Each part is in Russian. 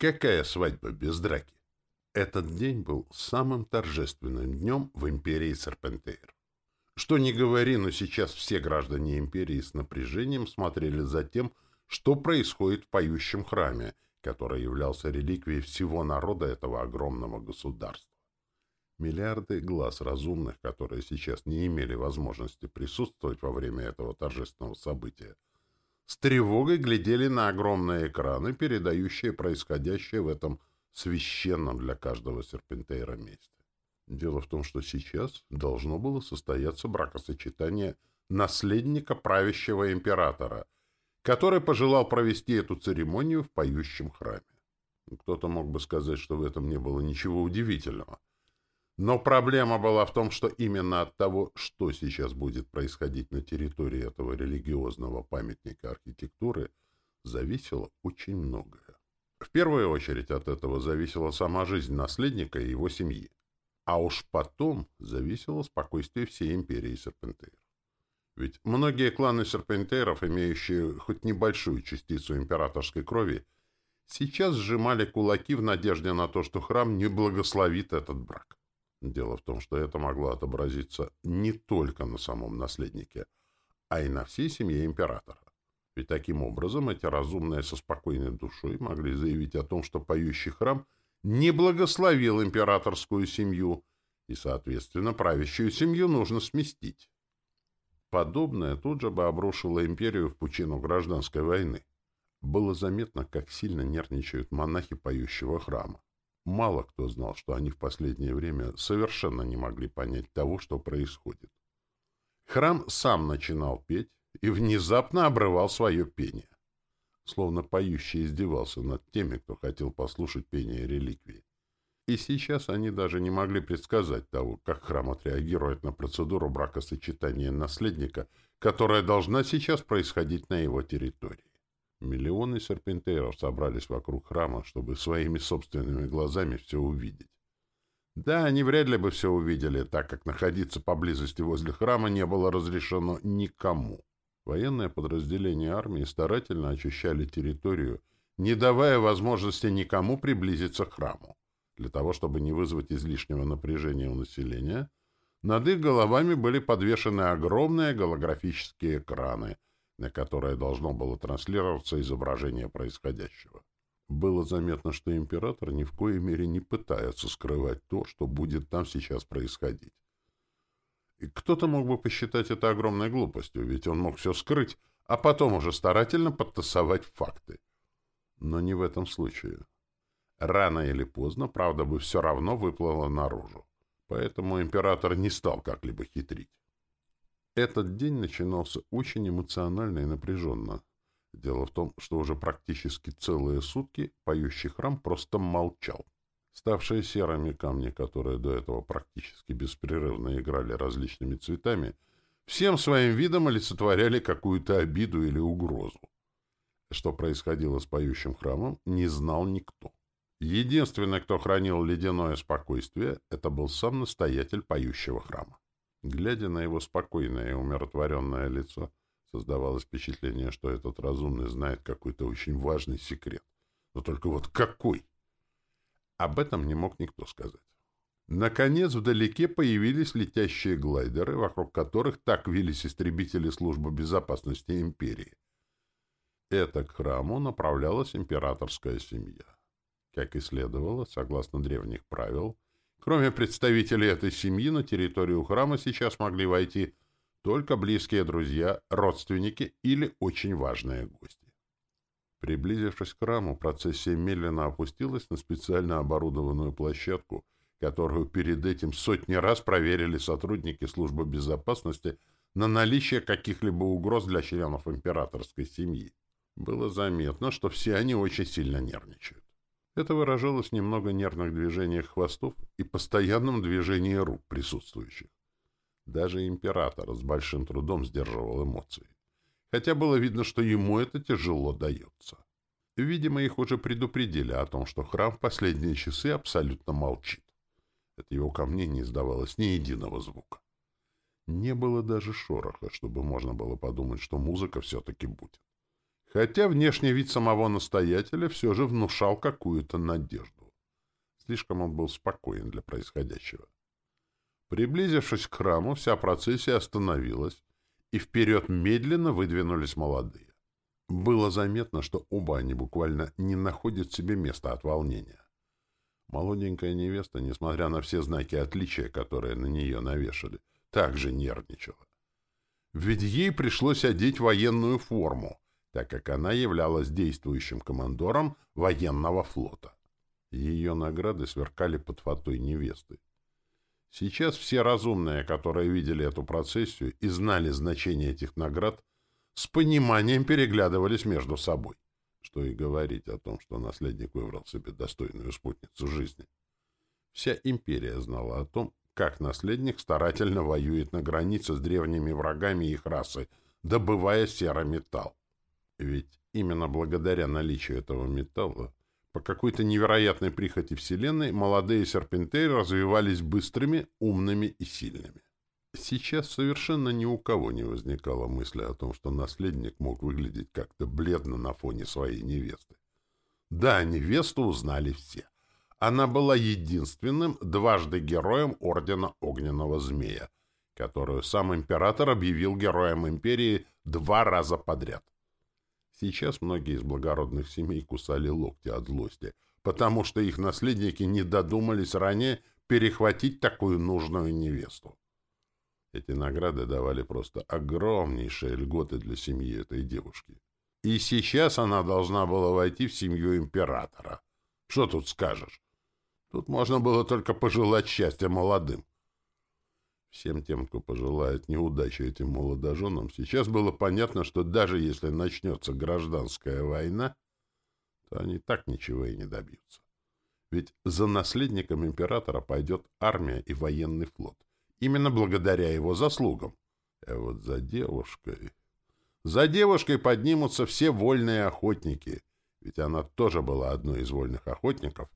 Какая свадьба без драки? Этот день был самым торжественным днем в империи Серпентейр. Что ни говори, но сейчас все граждане империи с напряжением смотрели за тем, что происходит в поющем храме, который являлся реликвией всего народа этого огромного государства. Миллиарды глаз разумных, которые сейчас не имели возможности присутствовать во время этого торжественного события, с тревогой глядели на огромные экраны, передающие происходящее в этом священном для каждого серпентейра месте. Дело в том, что сейчас должно было состояться бракосочетание наследника правящего императора, который пожелал провести эту церемонию в поющем храме. Кто-то мог бы сказать, что в этом не было ничего удивительного. Но проблема была в том, что именно от того, что сейчас будет происходить на территории этого религиозного памятника архитектуры, зависело очень многое. В первую очередь от этого зависела сама жизнь наследника и его семьи. А уж потом зависело спокойствие всей империи Серпентейр. Ведь многие кланы серпентейров, имеющие хоть небольшую частицу императорской крови, сейчас сжимали кулаки в надежде на то, что храм не благословит этот брак. Дело в том, что это могло отобразиться не только на самом наследнике, а и на всей семье императора. Ведь таким образом эти разумные со спокойной душой могли заявить о том, что поющий храм не благословил императорскую семью, и, соответственно, правящую семью нужно сместить. Подобное тут же бы обрушило империю в пучину гражданской войны. Было заметно, как сильно нервничают монахи поющего храма. Мало кто знал, что они в последнее время совершенно не могли понять того, что происходит. Храм сам начинал петь и внезапно обрывал свое пение. Словно поющий издевался над теми, кто хотел послушать пение реликвии. И сейчас они даже не могли предсказать того, как храм отреагирует на процедуру бракосочетания наследника, которая должна сейчас происходить на его территории. Миллионы серпентейров собрались вокруг храма, чтобы своими собственными глазами все увидеть. Да, они вряд ли бы все увидели, так как находиться поблизости возле храма не было разрешено никому. Военные подразделения армии старательно очищали территорию, не давая возможности никому приблизиться к храму. Для того, чтобы не вызвать излишнего напряжения у населения, над их головами были подвешены огромные голографические экраны, на которые должно было транслироваться изображение происходящего. Было заметно, что император ни в коей мере не пытается скрывать то, что будет там сейчас происходить. И кто-то мог бы посчитать это огромной глупостью, ведь он мог все скрыть, а потом уже старательно подтасовать факты. Но не в этом случае. Рано или поздно правда бы все равно выплыла наружу. Поэтому император не стал как-либо хитрить. Этот день начинался очень эмоционально и напряженно. Дело в том, что уже практически целые сутки поющий храм просто молчал. Ставшие серыми камни, которые до этого практически беспрерывно играли различными цветами, всем своим видом олицетворяли какую-то обиду или угрозу. Что происходило с поющим храмом, не знал никто. Единственный, кто хранил ледяное спокойствие, это был сам настоятель поющего храма. Глядя на его спокойное и умиротворенное лицо, создавалось впечатление, что этот разумный знает какой-то очень важный секрет. Но только вот какой? Об этом не мог никто сказать. Наконец, вдалеке появились летящие глайдеры, вокруг которых так вились истребители службы безопасности империи. Это к храму направлялась императорская семья. Как и следовало, согласно древних правил, кроме представителей этой семьи, на территорию храма сейчас могли войти только близкие друзья, родственники или очень важные гости. Приблизившись к храму, процессия медленно опустилась на специально оборудованную площадку, которую перед этим сотни раз проверили сотрудники службы безопасности на наличие каких-либо угроз для членов императорской семьи. Было заметно, что все они очень сильно нервничают. Это выражалось в немного нервных движениях хвостов и постоянном движении рук присутствующих. Даже император с большим трудом сдерживал эмоции. Хотя было видно, что ему это тяжело дается. Видимо, их уже предупредили о том, что храм в последние часы абсолютно молчит. От его камней не издавалось ни единого звука. Не было даже шороха, чтобы можно было подумать, что музыка все-таки будет. Хотя внешний вид самого настоятеля все же внушал какую-то надежду. Слишком он был спокоен для происходящего. Приблизившись к храму, вся процессия остановилась, и вперед медленно выдвинулись молодые. Было заметно, что оба они буквально не находят себе места от волнения. Молоденькая невеста, несмотря на все знаки отличия, которые на нее навешали, также нервничала. Ведь ей пришлось одеть военную форму, так как она являлась действующим командором военного флота. Ее награды сверкали под фатой невесты. Сейчас все разумные, которые видели эту процессию и знали значение этих наград, с пониманием переглядывались между собой. Что и говорить о том, что наследник выбрал себе достойную спутницу жизни. Вся империя знала о том, как наследник старательно воюет на границе с древними врагами их расы, добывая серый металл. Ведь именно благодаря наличию этого металла, по какой-то невероятной прихоти Вселенной, молодые серпентейры развивались быстрыми, умными и сильными. Сейчас совершенно ни у кого не возникало мысли о том, что наследник мог выглядеть как-то бледно на фоне своей невесты. Да, невесту узнали все. Она была единственным дважды героем Ордена Огненного Змея, которую сам император объявил героем империи два раза подряд. Сейчас многие из благородных семей кусали локти от злости, потому что их наследники не додумались ранее перехватить такую нужную невесту. Эти награды давали просто огромнейшие льготы для семьи этой девушки. И сейчас она должна была войти в семью императора. Что тут скажешь? Тут можно было только пожелать счастья молодым. Всем тем, кто пожелает неудачи этим молодоженам, сейчас было понятно, что даже если начнется гражданская война, то они так ничего и не добьются. Ведь за наследником императора пойдет армия и военный флот именно благодаря его заслугам. А вот за девушкой... За девушкой поднимутся все вольные охотники, ведь она тоже была одной из вольных охотников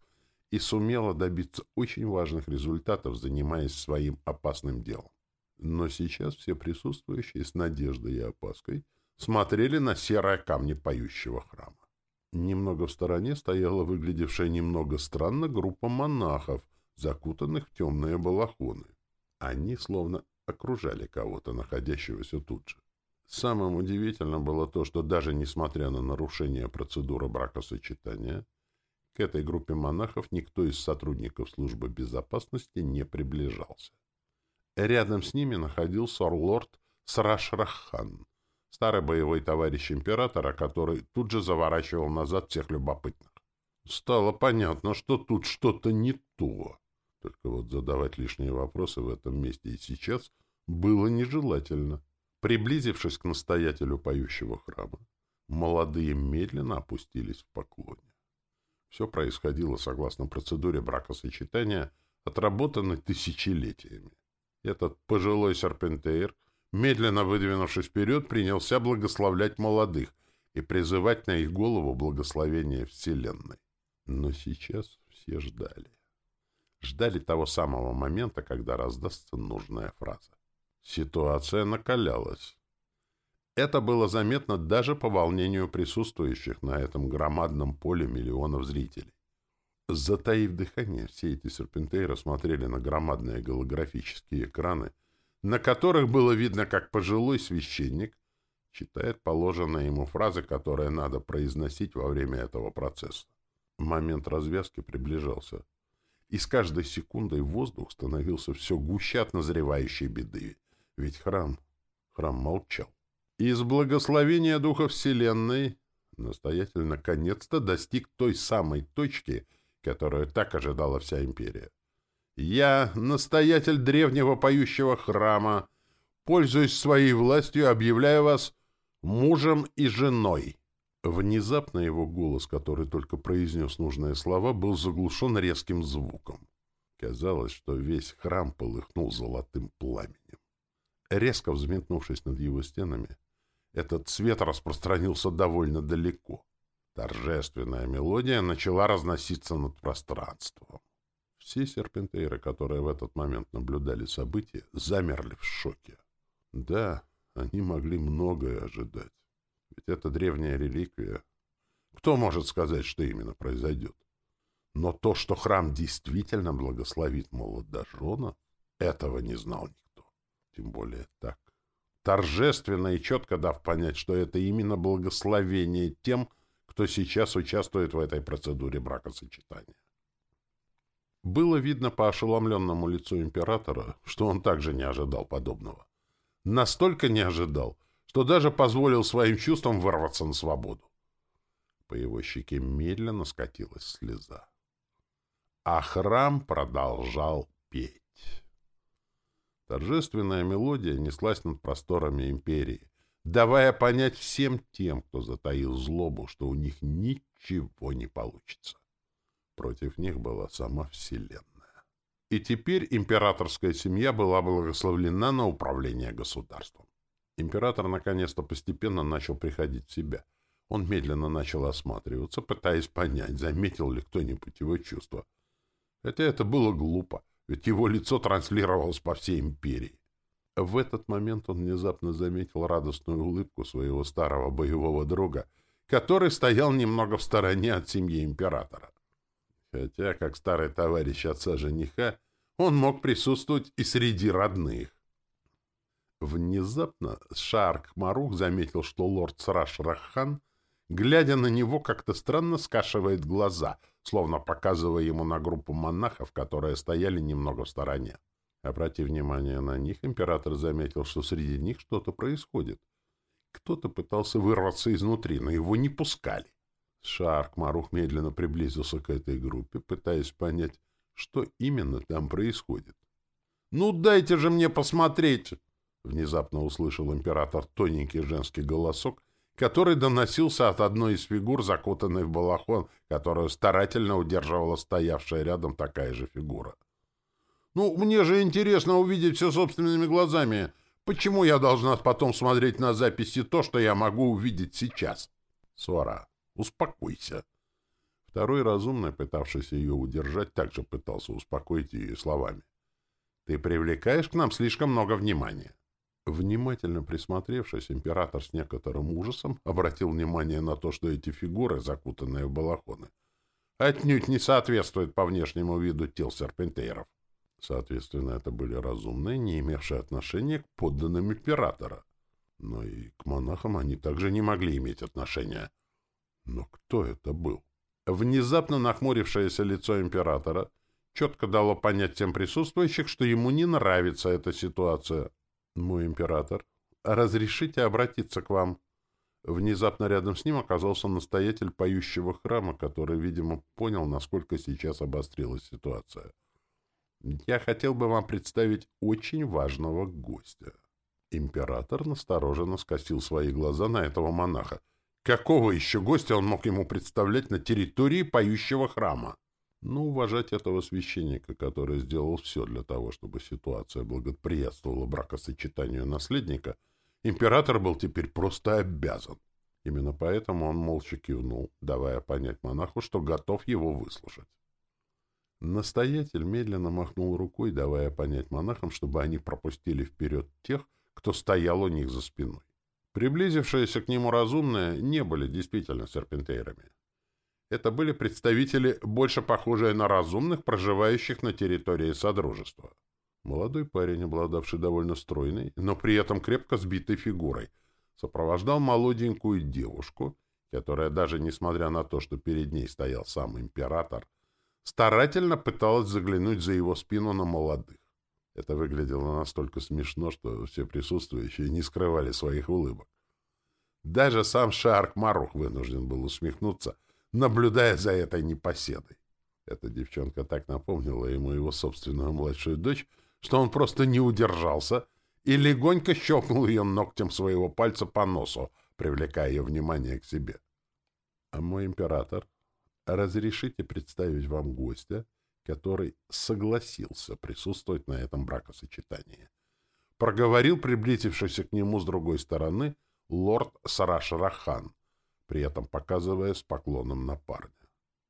и сумела добиться очень важных результатов, занимаясь своим опасным делом. Но сейчас все присутствующие с надеждой и опаской смотрели на серые камни поющего храма. Немного в стороне стояла выглядевшая немного странно группа монахов, закутанных в темные балахоны. Они словно окружали кого-то, находящегося тут же. Самым удивительным было то, что даже несмотря на нарушение процедуры бракосочетания, к этой группе монахов никто из сотрудников службы безопасности не приближался. Рядом с ними находился орлорд Срашрахан, старый боевой товарищ императора, который тут же заворачивал назад всех любопытных. Стало понятно, что тут что-то не то. Только вот задавать лишние вопросы в этом месте и сейчас было нежелательно. Приблизившись к настоятелю поющего храма, молодые медленно опустились в поклоне. Все происходило согласно процедуре бракосочетания, отработанной тысячелетиями. Этот пожилой серпентейр, медленно выдвинувшись вперед, принялся благословлять молодых и призывать на их голову благословение Вселенной. Но сейчас все ждали ждали того самого момента, когда раздастся нужная фраза. Ситуация накалялась. Это было заметно даже по волнению присутствующих на этом громадном поле миллионов зрителей. Затаив дыхание, все эти серпентейры смотрели на громадные голографические экраны, на которых было видно, как пожилой священник читает положенные ему фразы, которые надо произносить во время этого процесса. Момент развязки приближался и с каждой секундой воздух становился все гуще от назревающей беды. Ведь храм, храм молчал. Из благословения Духа Вселенной настоятель наконец-то достиг той самой точки, которую так ожидала вся империя. «Я, настоятель древнего поющего храма, пользуясь своей властью, объявляю вас мужем и женой». Внезапно его голос, который только произнес нужные слова, был заглушен резким звуком. Казалось, что весь храм полыхнул золотым пламенем. Резко взметнувшись над его стенами, этот цвет распространился довольно далеко. Торжественная мелодия начала разноситься над пространством. Все серпентейры, которые в этот момент наблюдали события, замерли в шоке. Да, они могли многое ожидать. Ведь это древняя реликвия. Кто может сказать, что именно произойдет? Но то, что храм действительно благословит молодожена, этого не знал никто. Тем более так. Торжественно и четко дав понять, что это именно благословение тем, кто сейчас участвует в этой процедуре бракосочетания. Было видно по ошеломленному лицу императора, что он также не ожидал подобного. Настолько не ожидал, что даже позволил своим чувствам вырваться на свободу. По его щеке медленно скатилась слеза. А храм продолжал петь. Торжественная мелодия неслась над просторами империи, давая понять всем тем, кто затаил злобу, что у них ничего не получится. Против них была сама Вселенная. И теперь императорская семья была благословлена на управление государством. Император наконец-то постепенно начал приходить в себя. Он медленно начал осматриваться, пытаясь понять, заметил ли кто-нибудь его чувства. Хотя это было глупо, ведь его лицо транслировалось по всей империи. В этот момент он внезапно заметил радостную улыбку своего старого боевого друга, который стоял немного в стороне от семьи императора. Хотя, как старый товарищ отца жениха, он мог присутствовать и среди родных. Внезапно Шарк Марух заметил, что лорд Сраш Рахан, глядя на него, как-то странно скашивает глаза, словно показывая ему на группу монахов, которые стояли немного в стороне. Обратив внимание на них, император заметил, что среди них что-то происходит. Кто-то пытался вырваться изнутри, но его не пускали. Шарк Марух медленно приблизился к этой группе, пытаясь понять, что именно там происходит. «Ну, дайте же мне посмотреть!» Внезапно услышал император тоненький женский голосок, который доносился от одной из фигур, закутанной в балахон, которую старательно удерживала стоявшая рядом такая же фигура. «Ну, мне же интересно увидеть все собственными глазами. Почему я должна потом смотреть на записи то, что я могу увидеть сейчас?» «Сора, Успокойся. Второй разумный, пытавшийся ее удержать, также пытался успокоить ее словами. Ты привлекаешь к нам слишком много внимания. Внимательно присмотревшись, император с некоторым ужасом обратил внимание на то, что эти фигуры, закутанные в балахоны, отнюдь не соответствуют по внешнему виду тел серпентейров. Соответственно, это были разумные, не имевшие отношения к подданным императора. Но и к монахам они также не могли иметь отношения. Но кто это был? Внезапно нахмурившееся лицо императора четко дало понять всем присутствующих, что ему не нравится эта ситуация. «Мой император, разрешите обратиться к вам?» Внезапно рядом с ним оказался настоятель поющего храма, который, видимо, понял, насколько сейчас обострилась ситуация. «Я хотел бы вам представить очень важного гостя». Император настороженно скосил свои глаза на этого монаха. Какого еще гостя он мог ему представлять на территории поющего храма? Ну, уважать этого священника, который сделал все для того, чтобы ситуация благоприятствовала бракосочетанию наследника, император был теперь просто обязан. Именно поэтому он молча кивнул, давая понять монаху, что готов его выслушать. Настоятель медленно махнул рукой, давая понять монахам, чтобы они пропустили вперед тех, кто стоял у них за спиной. Приблизившиеся к нему разумные не были действительно серпентейрами. Это были представители, больше похожие на разумных, проживающих на территории Содружества. Молодой парень, обладавший довольно стройной, но при этом крепко сбитой фигурой, сопровождал молоденькую девушку, которая даже несмотря на то, что перед ней стоял сам император, старательно пыталась заглянуть за его спину на молодых. Это выглядело настолько смешно, что все присутствующие не скрывали своих улыбок. Даже сам Шарк Марух вынужден был усмехнуться, наблюдая за этой непоседой. Эта девчонка так напомнила ему его собственную младшую дочь, что он просто не удержался и легонько щелкнул ее ногтем своего пальца по носу, привлекая ее внимание к себе. — А мой император, разрешите представить вам гостя, который согласился присутствовать на этом бракосочетании. Проговорил приблизившийся к нему с другой стороны лорд Сарашрахан, при этом показывая с поклоном на парня.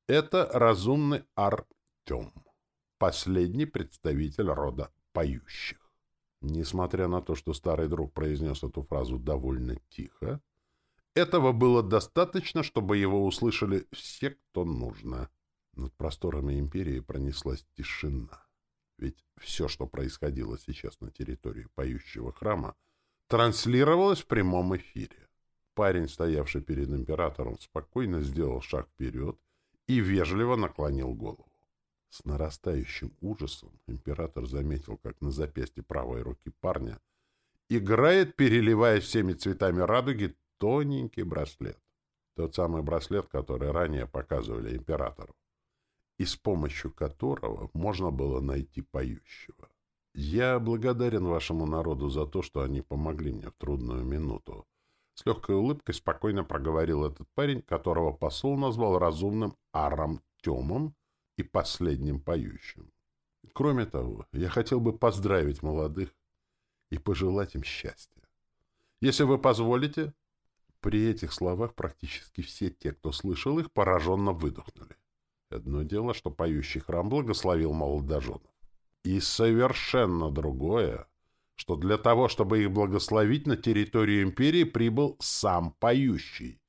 Это разумный Артем, последний представитель рода поющих. Несмотря на то, что старый друг произнес эту фразу довольно тихо, Этого было достаточно, чтобы его услышали все, кто нужно. Над просторами империи пронеслась тишина. Ведь все, что происходило сейчас на территории поющего храма, транслировалось в прямом эфире. Парень, стоявший перед императором, спокойно сделал шаг вперед и вежливо наклонил голову. С нарастающим ужасом император заметил, как на запястье правой руки парня играет, переливаясь всеми цветами радуги, тоненький браслет. Тот самый браслет, который ранее показывали императору, и с помощью которого можно было найти поющего. Я благодарен вашему народу за то, что они помогли мне в трудную минуту. С легкой улыбкой спокойно проговорил этот парень, которого посол назвал разумным Арам Темом и последним поющим. Кроме того, я хотел бы поздравить молодых и пожелать им счастья. Если вы позволите... При этих словах практически все те, кто слышал их, пораженно выдохнули. Одно дело, что поющий храм благословил молодоженов. И совершенно другое, что для того, чтобы их благословить, на территорию империи прибыл сам поющий.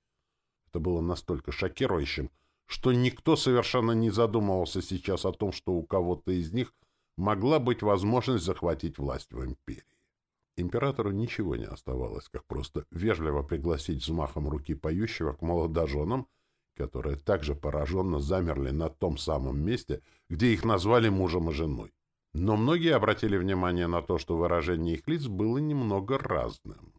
Это было настолько шокирующим, что никто совершенно не задумывался сейчас о том, что у кого-то из них могла быть возможность захватить власть в империи. Императору ничего не оставалось, как просто вежливо пригласить взмахом руки поющего к молодоженам, которые также пораженно замерли на том самом месте, где их назвали мужем и женой. Но многие обратили внимание на то, что выражение их лиц было немного разным.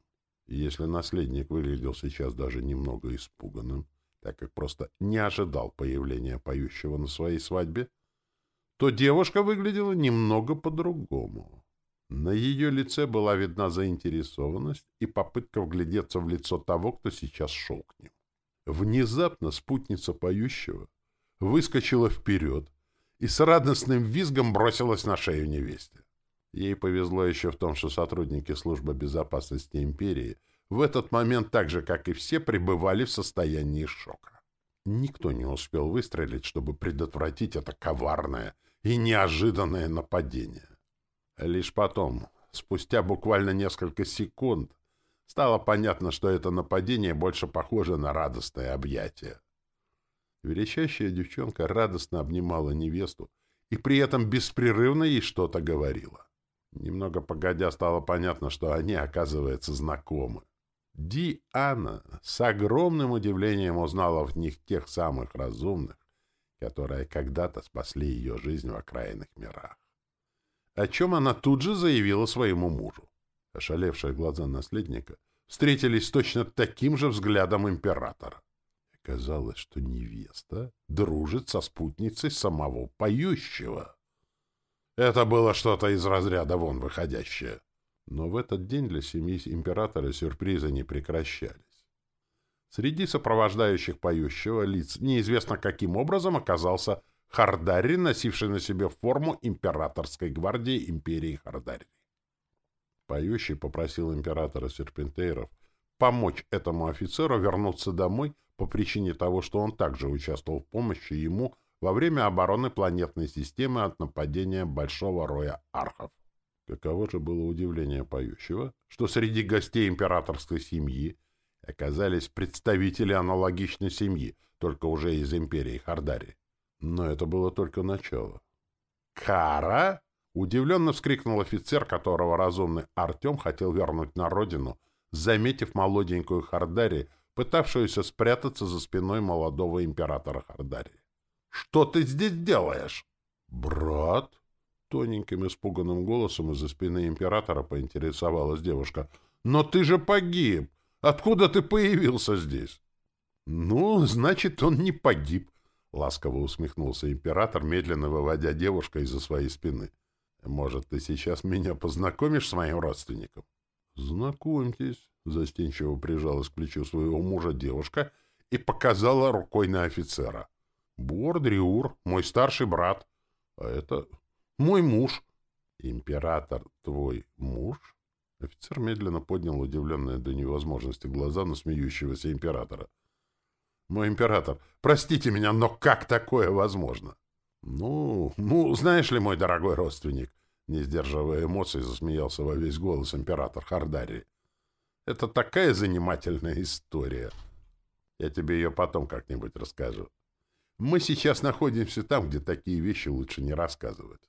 Если наследник выглядел сейчас даже немного испуганным, так как просто не ожидал появления поющего на своей свадьбе, то девушка выглядела немного по-другому. На ее лице была видна заинтересованность и попытка вглядеться в лицо того, кто сейчас шел к ним. Внезапно спутница поющего выскочила вперед и с радостным визгом бросилась на шею невесте. Ей повезло еще в том, что сотрудники службы безопасности империи — в этот момент, так же, как и все, пребывали в состоянии шока. Никто не успел выстрелить, чтобы предотвратить это коварное и неожиданное нападение. Лишь потом, спустя буквально несколько секунд, стало понятно, что это нападение больше похоже на радостное объятие. Величащая девчонка радостно обнимала невесту и при этом беспрерывно ей что-то говорила. Немного погодя стало понятно, что они, оказывается, знакомы. Диана с огромным удивлением узнала в них тех самых разумных, которые когда-то спасли ее жизнь в окраинных мирах. О чем она тут же заявила своему мужу. Ошалевшие глаза наследника встретились точно таким же взглядом императора. Казалось, что невеста дружит со спутницей самого поющего. Это было что-то из разряда вон выходящее. Но в этот день для семьи императора сюрпризы не прекращались. Среди сопровождающих поющего лиц неизвестно каким образом оказался Хардари, носивший на себе форму императорской гвардии империи Хардари. Поющий попросил императора Серпентейров помочь этому офицеру вернуться домой по причине того, что он также участвовал в помощи ему во время обороны планетной системы от нападения Большого Роя Архов. Каково же было удивление поющего, что среди гостей императорской семьи оказались представители аналогичной семьи, только уже из империи Хардари. Но это было только начало. «Кара!» — удивленно вскрикнул офицер, которого разумный Артем хотел вернуть на родину, заметив молоденькую Хардари, пытавшуюся спрятаться за спиной молодого императора Хардари. «Что ты здесь делаешь?» «Брат!» Тоненьким испуганным голосом из-за спины императора поинтересовалась девушка. «Но ты же погиб! Откуда ты появился здесь?» «Ну, значит, он не погиб», — ласково усмехнулся император, медленно выводя девушку из-за своей спины. «Может, ты сейчас меня познакомишь с моим родственником?» «Знакомьтесь», — застенчиво прижалась к плечу своего мужа девушка и показала рукой на офицера. «Бордриур, мой старший брат. А это мой муж. Император твой муж? Офицер медленно поднял удивленные до невозможности глаза на смеющегося императора. Мой император, простите меня, но как такое возможно? Ну, ну, знаешь ли, мой дорогой родственник, не сдерживая эмоций, засмеялся во весь голос император Хардари. Это такая занимательная история. Я тебе ее потом как-нибудь расскажу. Мы сейчас находимся там, где такие вещи лучше не рассказывать.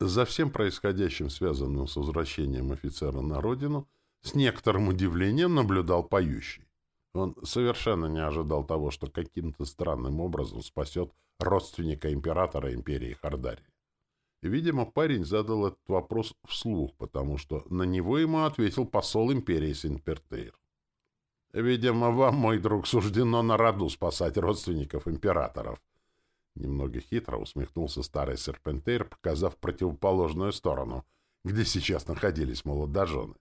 За всем происходящим, связанным с возвращением офицера на родину, с некоторым удивлением наблюдал поющий. Он совершенно не ожидал того, что каким-то странным образом спасет родственника императора империи Хардари. Видимо, парень задал этот вопрос вслух, потому что на него ему ответил посол империи Синпертейр. «Видимо, вам, мой друг, суждено на роду спасать родственников императоров». Немного хитро усмехнулся старый Серпентейр, показав противоположную сторону, где сейчас находились молодожены.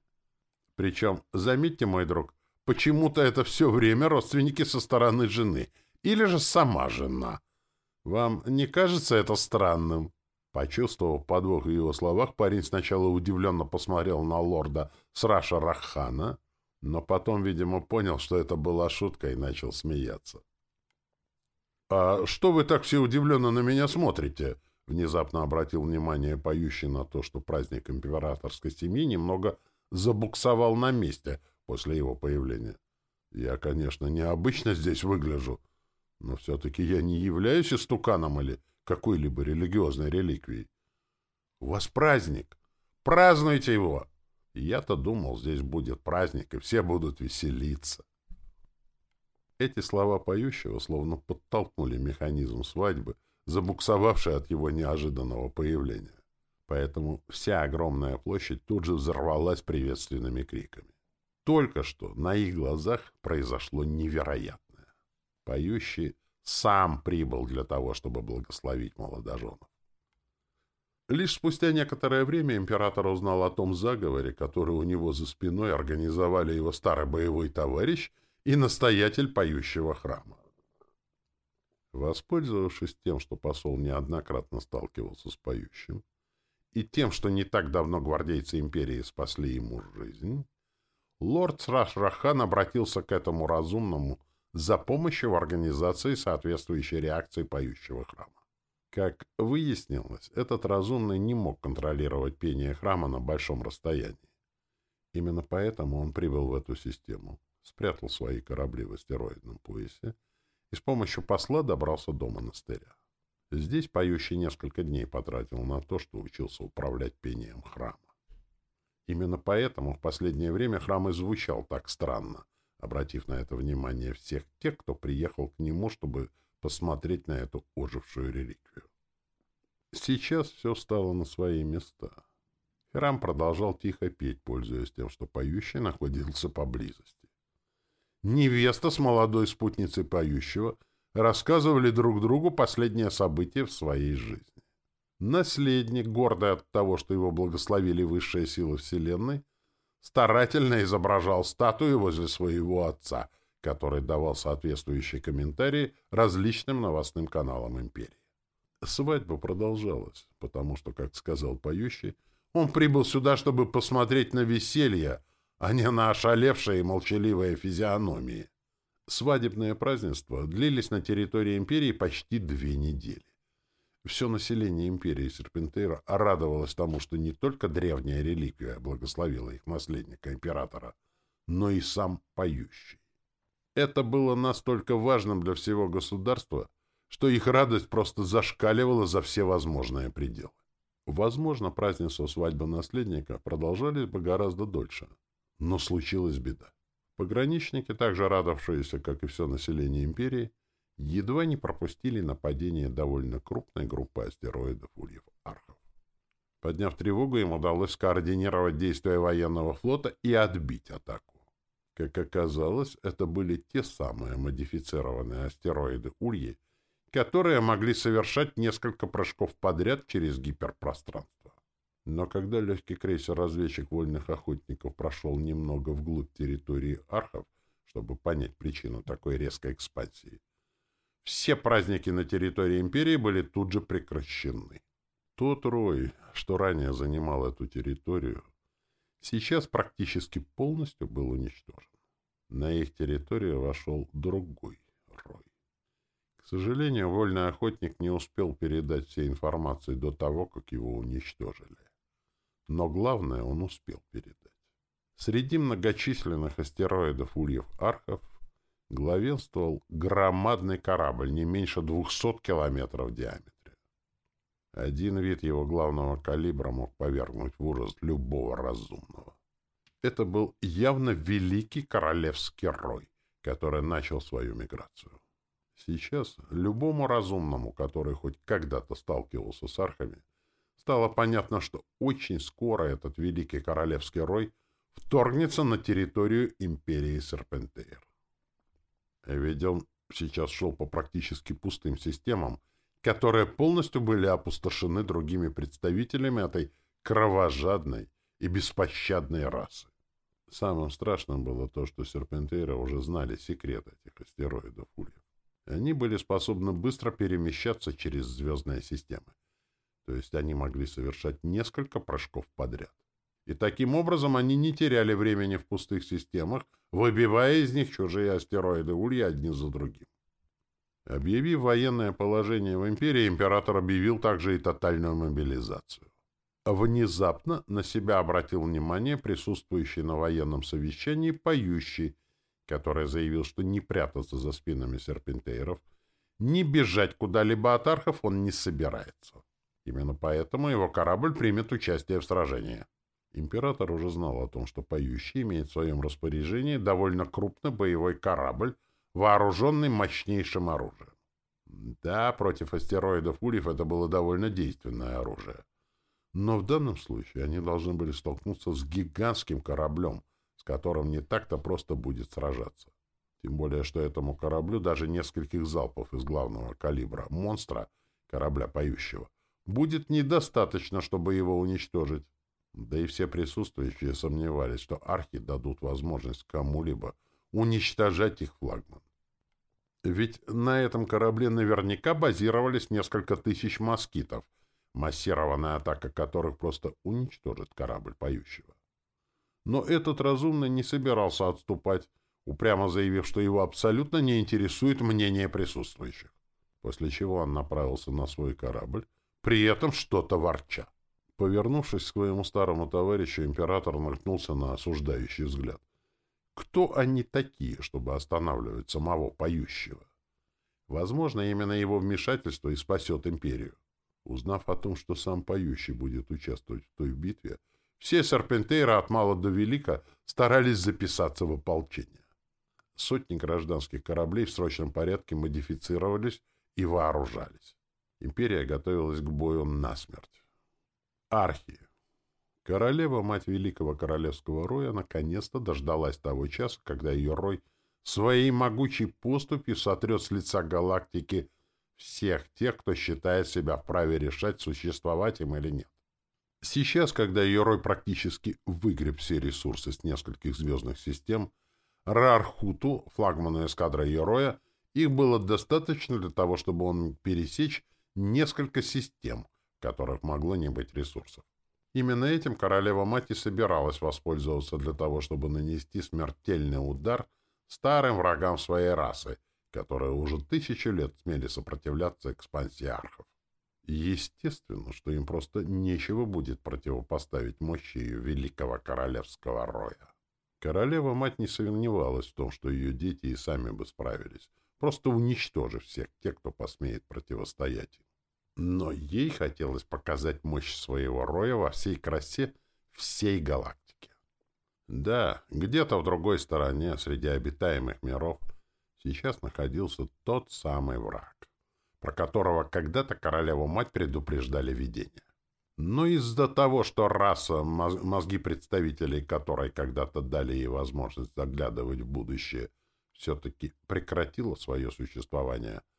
Причем, заметьте, мой друг, почему-то это все время родственники со стороны жены, или же сама жена. Вам не кажется это странным? Почувствовав подвох в его словах, парень сначала удивленно посмотрел на лорда Сраша Рахана, но потом, видимо, понял, что это была шутка, и начал смеяться. «А что вы так все удивленно на меня смотрите?» Внезапно обратил внимание поющий на то, что праздник императорской семьи немного забуксовал на месте после его появления. «Я, конечно, необычно здесь выгляжу, но все-таки я не являюсь истуканом или какой-либо религиозной реликвией. У вас праздник. Празднуйте его. Я-то думал, здесь будет праздник, и все будут веселиться. Эти слова поющего словно подтолкнули механизм свадьбы, забуксовавший от его неожиданного появления. Поэтому вся огромная площадь тут же взорвалась приветственными криками. Только что на их глазах произошло невероятное. Поющий сам прибыл для того, чтобы благословить молодоженов. Лишь спустя некоторое время император узнал о том заговоре, который у него за спиной организовали его старый боевой товарищ и настоятель поющего храма. Воспользовавшись тем, что посол неоднократно сталкивался с поющим, и тем, что не так давно гвардейцы империи спасли ему жизнь, лорд Сраш-Рахан обратился к этому разумному за помощью в организации соответствующей реакции поющего храма. Как выяснилось, этот разумный не мог контролировать пение храма на большом расстоянии. Именно поэтому он прибыл в эту систему, спрятал свои корабли в астероидном поясе и с помощью посла добрался до монастыря. Здесь поющий несколько дней потратил на то, что учился управлять пением храма. Именно поэтому в последнее время храм и звучал так странно — обратив на это внимание всех тех, кто приехал к нему, чтобы посмотреть на эту ожившую реликвию. Сейчас все стало на свои места. Храм продолжал тихо петь, пользуясь тем, что поющий находился поблизости. Невеста с молодой спутницей поющего рассказывали друг другу последнее событие в своей жизни. Наследник, гордый от того, что его благословили высшие силы Вселенной, старательно изображал статую возле своего отца, который давал соответствующие комментарии различным новостным каналам империи. Свадьба продолжалась, потому что, как сказал поющий, он прибыл сюда, чтобы посмотреть на веселье, а не на ошалевшие и молчаливые физиономии. Свадебные празднества длились на территории империи почти две недели. Все население империи Серпентейра радовалось тому, что не только древняя реликвия благословила их наследника императора, но и сам поющий. Это было настолько важным для всего государства, что их радость просто зашкаливала за все возможные пределы. Возможно, празднество свадьбы наследника продолжались бы гораздо дольше. Но случилась беда. Пограничники, также радовавшиеся, как и все население империи, едва не пропустили нападение довольно крупной группы астероидов Ульев-Архов. Подняв тревогу, им удалось скоординировать действия военного флота и отбить атаку. Как оказалось, это были те самые модифицированные астероиды Ульи, которые могли совершать несколько прыжков подряд через гиперпространство. Но когда легкий крейсер-разведчик вольных охотников прошел немного вглубь территории Архов, чтобы понять причину такой резкой экспансии, все праздники на территории империи были тут же прекращены. Тот рой, что ранее занимал эту территорию, сейчас практически полностью был уничтожен. На их территорию вошел другой рой. К сожалению, вольный охотник не успел передать всей информации до того, как его уничтожили. Но главное он успел передать. Среди многочисленных астероидов ульев-архов главенствовал громадный корабль, не меньше 200 километров в диаметре. Один вид его главного калибра мог повергнуть в ужас любого разумного. Это был явно великий королевский рой, который начал свою миграцию. Сейчас любому разумному, который хоть когда-то сталкивался с архами, стало понятно, что очень скоро этот великий королевский рой вторгнется на территорию империи Серпентейр. Ведь он сейчас шел по практически пустым системам, которые полностью были опустошены другими представителями этой кровожадной и беспощадной расы. Самым страшным было то, что серпентейры уже знали секрет этих астероидов Ульев. Они были способны быстро перемещаться через звездные системы. То есть они могли совершать несколько прыжков подряд. И таким образом они не теряли времени в пустых системах, выбивая из них чужие астероиды Улья одни за другим. Объявив военное положение в империи, император объявил также и тотальную мобилизацию. Внезапно на себя обратил внимание присутствующий на военном совещании поющий, который заявил, что не прятаться за спинами серпентейров, не бежать куда-либо от архов он не собирается. Именно поэтому его корабль примет участие в сражении. Император уже знал о том, что поющий имеет в своем распоряжении довольно крупный боевой корабль, вооруженный мощнейшим оружием. Да, против астероидов Ульев это было довольно действенное оружие. Но в данном случае они должны были столкнуться с гигантским кораблем, с которым не так-то просто будет сражаться. Тем более, что этому кораблю даже нескольких залпов из главного калибра монстра, корабля поющего, будет недостаточно, чтобы его уничтожить. Да и все присутствующие сомневались, что архи дадут возможность кому-либо уничтожать их флагман. Ведь на этом корабле наверняка базировались несколько тысяч москитов, массированная атака которых просто уничтожит корабль поющего. Но этот разумный не собирался отступать, упрямо заявив, что его абсолютно не интересует мнение присутствующих, после чего он направился на свой корабль, при этом что-то ворча. Повернувшись к своему старому товарищу, император наткнулся на осуждающий взгляд. Кто они такие, чтобы останавливать самого поющего? Возможно, именно его вмешательство и спасет империю. Узнав о том, что сам поющий будет участвовать в той битве, все серпентейры от мала до велика старались записаться в ополчение. Сотни гражданских кораблей в срочном порядке модифицировались и вооружались. Империя готовилась к бою насмерть. Архи. Королева, мать великого королевского роя, наконец-то дождалась того часа, когда ее рой своей могучей поступью сотрет с лица галактики всех тех, кто считает себя вправе решать, существовать им или нет. Сейчас, когда ее рой практически выгреб все ресурсы с нескольких звездных систем, Рархуту, флагману эскадры ее роя, их было достаточно для того, чтобы он пересечь несколько систем, которых могло не быть ресурсов. Именно этим королева-мать и собиралась воспользоваться для того, чтобы нанести смертельный удар старым врагам своей расы, которые уже тысячи лет смели сопротивляться экспансии архов. Естественно, что им просто нечего будет противопоставить мощи ее великого королевского роя. Королева-мать не сомневалась в том, что ее дети и сами бы справились, просто уничтожив всех тех, кто посмеет противостоять им. Но ей хотелось показать мощь своего роя во всей красе всей галактики. Да, где-то в другой стороне, среди обитаемых миров, сейчас находился тот самый враг, про которого когда-то королеву-мать предупреждали видения. Но из-за того, что раса, мозги представителей которой когда-то дали ей возможность заглядывать в будущее, все-таки прекратила свое существование –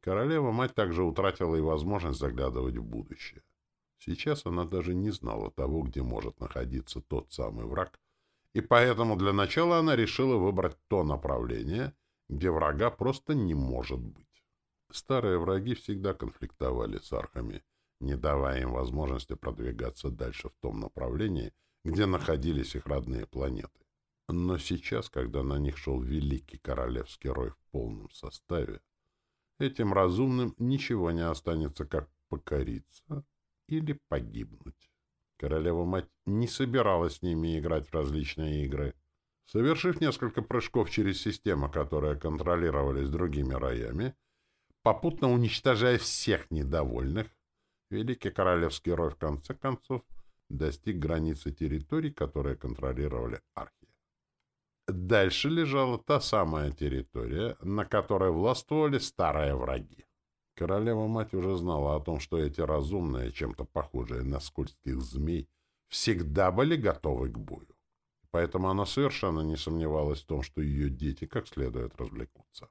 Королева-мать также утратила и возможность заглядывать в будущее. Сейчас она даже не знала того, где может находиться тот самый враг, и поэтому для начала она решила выбрать то направление, где врага просто не может быть. Старые враги всегда конфликтовали с архами, не давая им возможности продвигаться дальше в том направлении, где находились их родные планеты. Но сейчас, когда на них шел великий королевский рой в полном составе, Этим разумным ничего не останется, как покориться или погибнуть. Королева-мать не собиралась с ними играть в различные игры. Совершив несколько прыжков через систему, которые контролировались другими роями, попутно уничтожая всех недовольных, великий королевский рой в конце концов достиг границы территорий, которые контролировали архи. Дальше лежала та самая территория, на которой властвовали старые враги. Королева-мать уже знала о том, что эти разумные, чем-то похожие на скользких змей, всегда были готовы к бою. Поэтому она совершенно не сомневалась в том, что ее дети как следует развлекутся.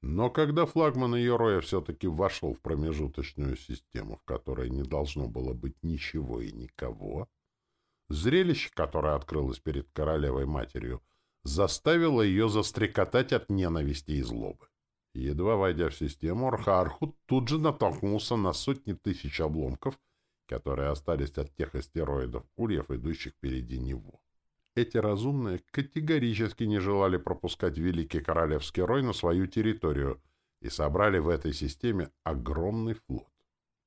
Но когда флагман ее роя все-таки вошел в промежуточную систему, в которой не должно было быть ничего и никого, зрелище, которое открылось перед королевой-матерью, заставило ее застрекотать от ненависти и злобы. Едва войдя в систему, Архархут тут же натолкнулся на сотни тысяч обломков, которые остались от тех астероидов Ульев, идущих впереди него. Эти разумные категорически не желали пропускать Великий Королевский Рой на свою территорию и собрали в этой системе огромный флот.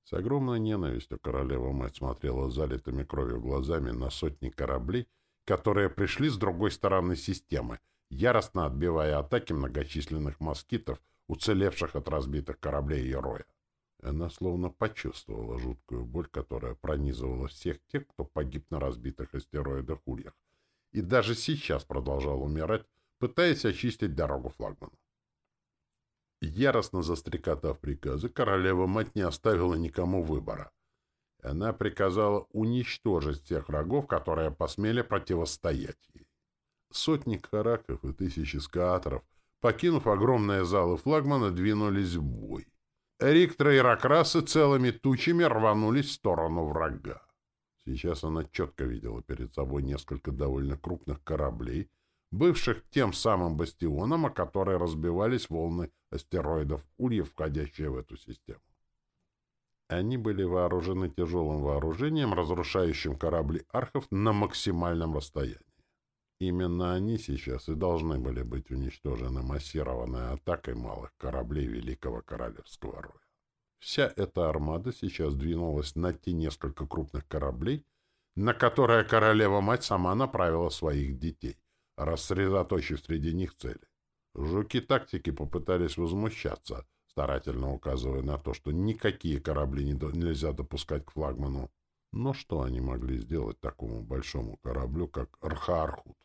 С огромной ненавистью королева-мать смотрела залитыми кровью глазами на сотни кораблей, которые пришли с другой стороны системы, яростно отбивая атаки многочисленных москитов, уцелевших от разбитых кораблей и роя. Она словно почувствовала жуткую боль, которая пронизывала всех тех, кто погиб на разбитых астероидах Ульях, и даже сейчас продолжал умирать, пытаясь очистить дорогу флагману. Яростно застрекотав приказы, королева-мать не оставила никому выбора. Она приказала уничтожить тех врагов, которые посмели противостоять ей. Сотни караков и тысячи скааторов — покинув огромные залы флагмана, двинулись в бой. Риктора и Ракрасы целыми тучами рванулись в сторону врага. Сейчас она четко видела перед собой несколько довольно крупных кораблей, бывших тем самым бастионом, о которой разбивались волны астероидов Ульев, входящие в эту систему. Они были вооружены тяжелым вооружением, разрушающим корабли архов на максимальном расстоянии. Именно они сейчас и должны были быть уничтожены массированной атакой малых кораблей Великого Королевского Роя. Вся эта армада сейчас двинулась на те несколько крупных кораблей, на которые королева-мать сама направила своих детей, рассредоточив среди них цели. Жуки-тактики попытались возмущаться, старательно указывая на то, что никакие корабли не до... нельзя допускать к флагману. Но что они могли сделать такому большому кораблю, как Рхаархут?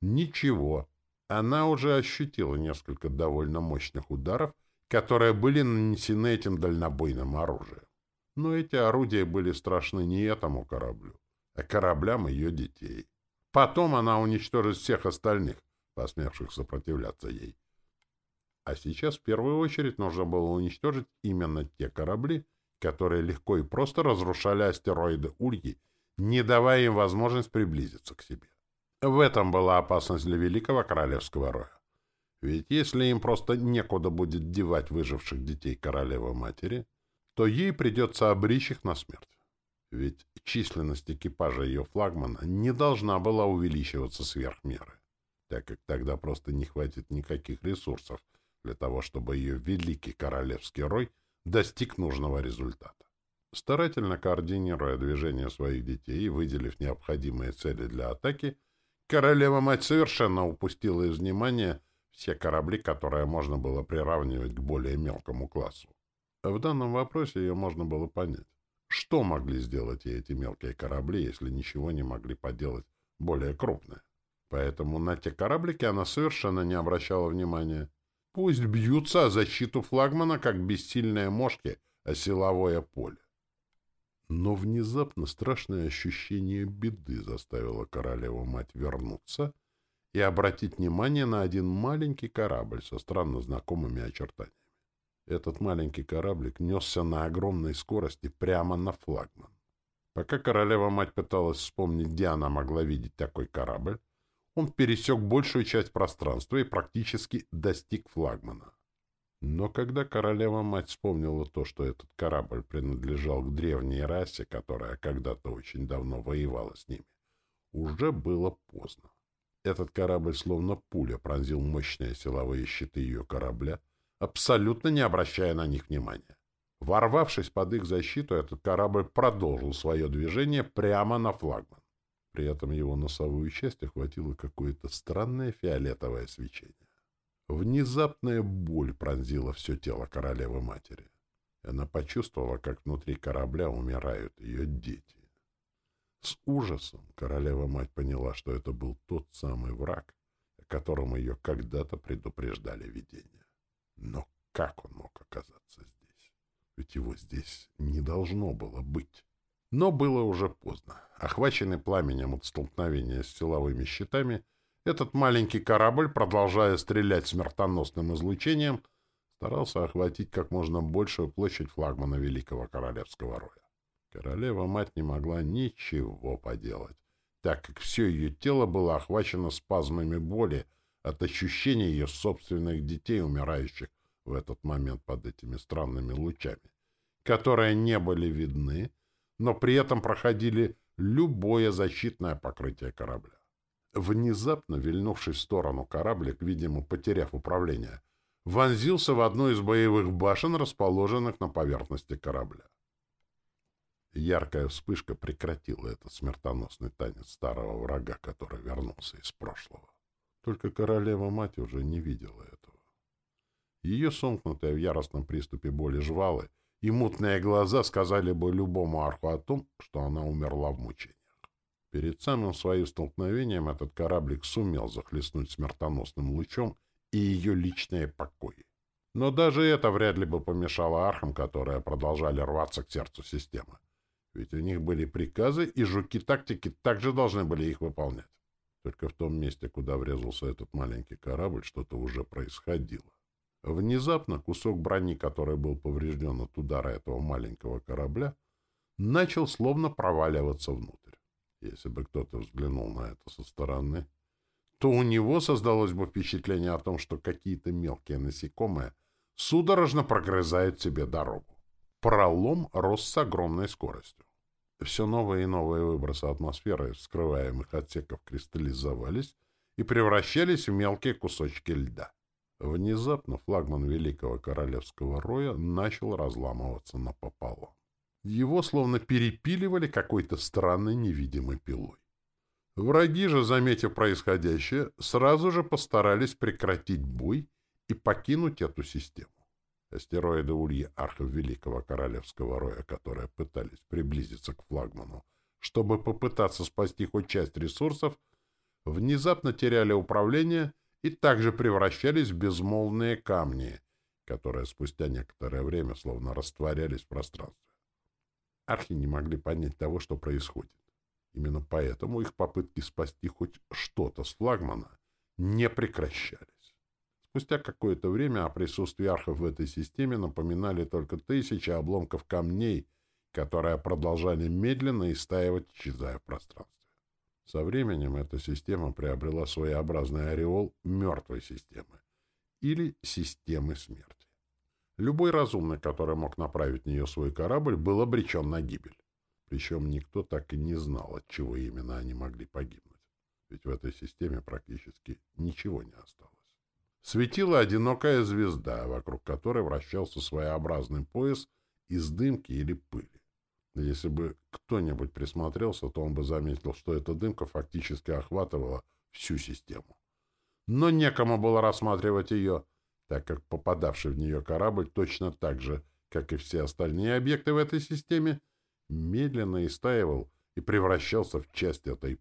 Ничего. Она уже ощутила несколько довольно мощных ударов, которые были нанесены этим дальнобойным оружием. Но эти орудия были страшны не этому кораблю, а кораблям ее детей. Потом она уничтожит всех остальных, посмевших сопротивляться ей. А сейчас в первую очередь нужно было уничтожить именно те корабли, которые легко и просто разрушали астероиды Ульи, не давая им возможность приблизиться к себе. В этом была опасность для великого королевского роя. Ведь если им просто некуда будет девать выживших детей королевы-матери, то ей придется обречь их на смерть. Ведь численность экипажа ее флагмана не должна была увеличиваться сверх меры, так как тогда просто не хватит никаких ресурсов для того, чтобы ее великий королевский рой достиг нужного результата. Старательно координируя движение своих детей и выделив необходимые цели для атаки, Королева-мать совершенно упустила из внимания все корабли, которые можно было приравнивать к более мелкому классу. В данном вопросе ее можно было понять. Что могли сделать ей эти мелкие корабли, если ничего не могли поделать более крупные? Поэтому на те кораблики она совершенно не обращала внимания. Пусть бьются о защиту флагмана, как бессильные мошки, о силовое поле. Но внезапно страшное ощущение беды заставило королеву-мать вернуться и обратить внимание на один маленький корабль со странно знакомыми очертаниями. Этот маленький кораблик несся на огромной скорости прямо на флагман. Пока королева-мать пыталась вспомнить, где она могла видеть такой корабль, он пересек большую часть пространства и практически достиг флагмана. Но когда королева-мать вспомнила то, что этот корабль принадлежал к древней расе, которая когда-то очень давно воевала с ними, уже было поздно. Этот корабль словно пуля пронзил мощные силовые щиты ее корабля, абсолютно не обращая на них внимания. Ворвавшись под их защиту, этот корабль продолжил свое движение прямо на флагман. При этом его носовую часть охватило какое-то странное фиолетовое свечение. Внезапная боль пронзила все тело королевы-матери. Она почувствовала, как внутри корабля умирают ее дети. С ужасом королева-мать поняла, что это был тот самый враг, о котором ее когда-то предупреждали видения. Но как он мог оказаться здесь? Ведь его здесь не должно было быть. Но было уже поздно. Охваченный пламенем от столкновения с силовыми щитами, этот маленький корабль, продолжая стрелять смертоносным излучением, старался охватить как можно большую площадь флагмана Великого Королевского Роя. Королева-мать не могла ничего поделать, так как все ее тело было охвачено спазмами боли от ощущения ее собственных детей, умирающих в этот момент под этими странными лучами, которые не были видны, но при этом проходили любое защитное покрытие корабля. Внезапно, вильнувшись в сторону кораблик, видимо, потеряв управление, вонзился в одну из боевых башен, расположенных на поверхности корабля. Яркая вспышка прекратила этот смертоносный танец старого врага, который вернулся из прошлого. Только королева-мать уже не видела этого. Ее сомкнутые в яростном приступе боли жвалы и мутные глаза сказали бы любому арху о том, что она умерла в мучениях. Перед самым своим столкновением этот кораблик сумел захлестнуть смертоносным лучом и ее личные покои. Но даже это вряд ли бы помешало архам, которые продолжали рваться к сердцу системы. Ведь у них были приказы, и жуки-тактики также должны были их выполнять. Только в том месте, куда врезался этот маленький корабль, что-то уже происходило. Внезапно кусок брони, который был поврежден от удара этого маленького корабля, начал словно проваливаться внутрь. Если бы кто-то взглянул на это со стороны, то у него создалось бы впечатление о том, что какие-то мелкие насекомые судорожно прогрызают себе дорогу. Пролом рос с огромной скоростью. Все новые и новые выбросы атмосферы вскрываемых отсеков кристаллизовались и превращались в мелкие кусочки льда. Внезапно флагман Великого Королевского Роя начал разламываться напополам. Его словно перепиливали какой-то странной невидимой пилой. Враги же, заметив происходящее, сразу же постарались прекратить бой и покинуть эту систему. Астероиды Ульи Архов Великого Королевского Роя, которые пытались приблизиться к флагману, чтобы попытаться спасти хоть часть ресурсов, внезапно теряли управление и также превращались в безмолвные камни, которые спустя некоторое время словно растворялись в пространстве. Архи не могли понять того, что происходит. Именно поэтому их попытки спасти хоть что-то с флагмана не прекращались. Спустя какое-то время о присутствии архов в этой системе напоминали только тысячи обломков камней, которые продолжали медленно истаивать, исчезая в пространстве. Со временем эта система приобрела своеобразный ореол мертвой системы или системы смерти. Любой разумный, который мог направить в нее свой корабль, был обречен на гибель. Причем никто так и не знал, от чего именно они могли погибнуть. Ведь в этой системе практически ничего не осталось светила одинокая звезда, вокруг которой вращался своеобразный пояс из дымки или пыли. Если бы кто-нибудь присмотрелся, то он бы заметил, что эта дымка фактически охватывала всю систему. Но некому было рассматривать ее, так как попадавший в нее корабль точно так же, как и все остальные объекты в этой системе, медленно истаивал и превращался в часть этой